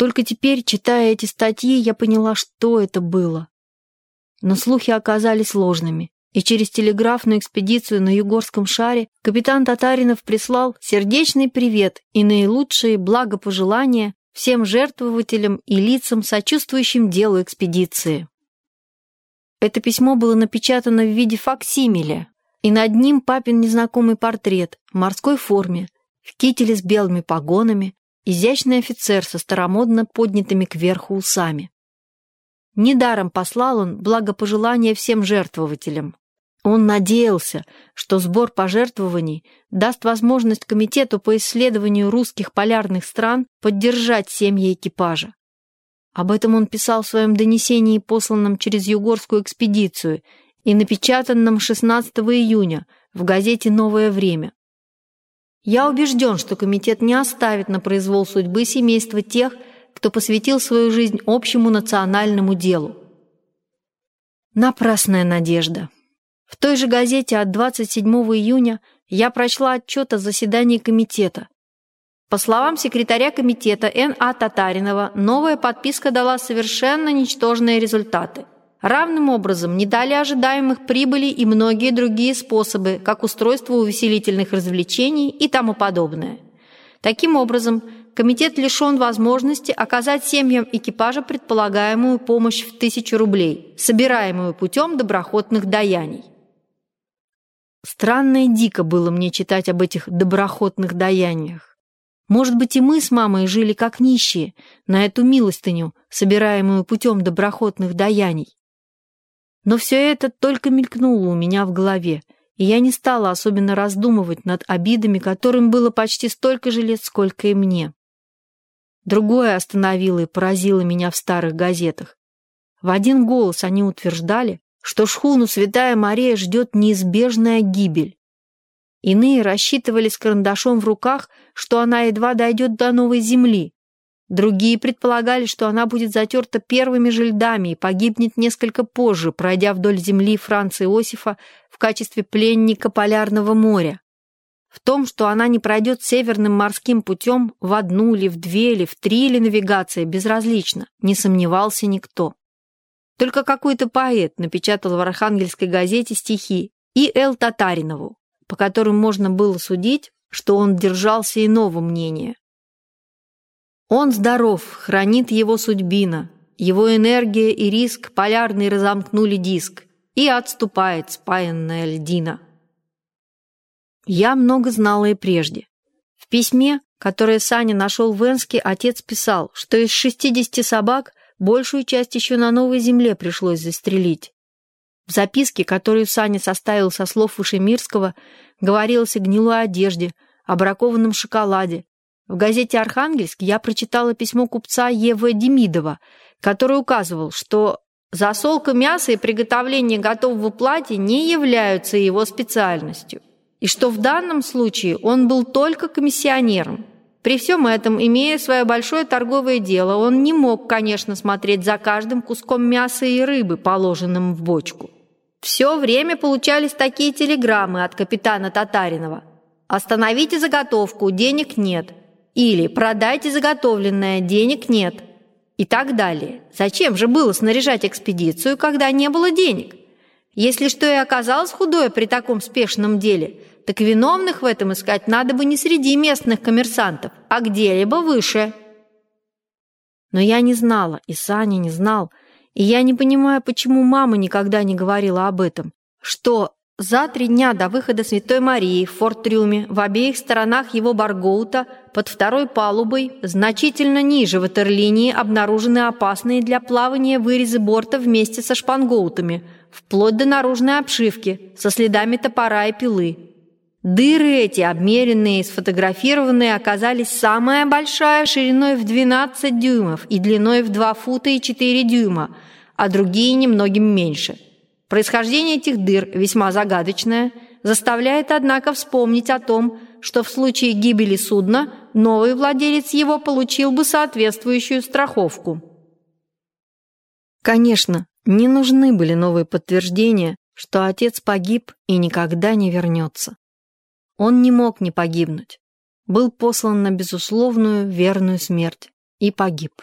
Только теперь, читая эти статьи, я поняла, что это было. Но слухи оказались ложными, и через телеграфную экспедицию на Югорском шаре капитан Татаринов прислал сердечный привет и наилучшие благопожелания всем жертвователям и лицам, сочувствующим делу экспедиции. Это письмо было напечатано в виде факсимиля, и над ним папин незнакомый портрет в морской форме, в кителе с белыми погонами, изящный офицер со старомодно поднятыми кверху усами. Недаром послал он благопожелания всем жертвователям. Он надеялся, что сбор пожертвований даст возможность Комитету по исследованию русских полярных стран поддержать семьи экипажа. Об этом он писал в своем донесении, посланном через Югорскую экспедицию и напечатанном 16 июня в газете «Новое время». Я убежден, что комитет не оставит на произвол судьбы семейства тех, кто посвятил свою жизнь общему национальному делу. Напрасная надежда. В той же газете от 27 июня я прочла отчет о заседании комитета. По словам секретаря комитета Н.А. Татаринова, новая подписка дала совершенно ничтожные результаты. Равным образом не дали ожидаемых прибыли и многие другие способы, как устройство увеселительных развлечений и тому подобное. Таким образом, комитет лишен возможности оказать семьям экипажа предполагаемую помощь в тысячу рублей, собираемую путем доброходных даяний. Странно и дико было мне читать об этих доброхотных даяниях. Может быть, и мы с мамой жили как нищие на эту милостыню, собираемую путем доброхотных даяний. Но все это только мелькнуло у меня в голове, и я не стала особенно раздумывать над обидами, которым было почти столько же лет, сколько и мне. Другое остановило и поразило меня в старых газетах. В один голос они утверждали, что шхуну Святая Мария ждет неизбежная гибель. Иные рассчитывали с карандашом в руках, что она едва дойдет до новой земли. Другие предполагали, что она будет затерта первыми же льдами и погибнет несколько позже, пройдя вдоль земли Франца Иосифа в качестве пленника Полярного моря. В том, что она не пройдет северным морским путем в одну или в две или в три или навигация, безразлично, не сомневался никто. Только какой-то поэт напечатал в Архангельской газете стихи и Эл Татаринову, по которым можно было судить, что он держался иного мнения. Он здоров, хранит его судьбина, его энергия и риск полярный разомкнули диск, и отступает спаянная льдина. Я много знала и прежде. В письме, которое Саня нашел в Энске, отец писал, что из 60 собак Большую часть еще на новой земле пришлось застрелить. В записке, которую Саня составил со слов Вышемирского, говорилось о гнилой одежде, о бракованном шоколаде. В газете «Архангельск» я прочитала письмо купца Е.В. Демидова, который указывал, что засолка мяса и приготовление готового платья не являются его специальностью, и что в данном случае он был только комиссионером. При всем этом, имея свое большое торговое дело, он не мог, конечно, смотреть за каждым куском мяса и рыбы, положенным в бочку. Все время получались такие телеграммы от капитана Татаринова. «Остановите заготовку, денег нет». Или «Продайте заготовленное, денег нет». И так далее. Зачем же было снаряжать экспедицию, когда не было денег? Если что и оказалось худое при таком спешном деле – так виновных в этом искать надо бы не среди местных коммерсантов, а где-либо выше. Но я не знала, и Саня не знал, и я не понимаю, почему мама никогда не говорила об этом, что за три дня до выхода Святой Марии в форт-трюме в обеих сторонах его баргоута под второй палубой значительно ниже ватерлинии обнаружены опасные для плавания вырезы борта вместе со шпангоутами, вплоть до наружной обшивки, со следами топора и пилы. Дыры эти, обмеренные и сфотографированные, оказались самая большая шириной в 12 дюймов и длиной в 2 фута и 4 дюйма, а другие немногим меньше. Происхождение этих дыр весьма загадочное, заставляет, однако, вспомнить о том, что в случае гибели судна новый владелец его получил бы соответствующую страховку. Конечно, не нужны были новые подтверждения, что отец погиб и никогда не вернется. Он не мог не погибнуть. Был послан на безусловную верную смерть. и погиб.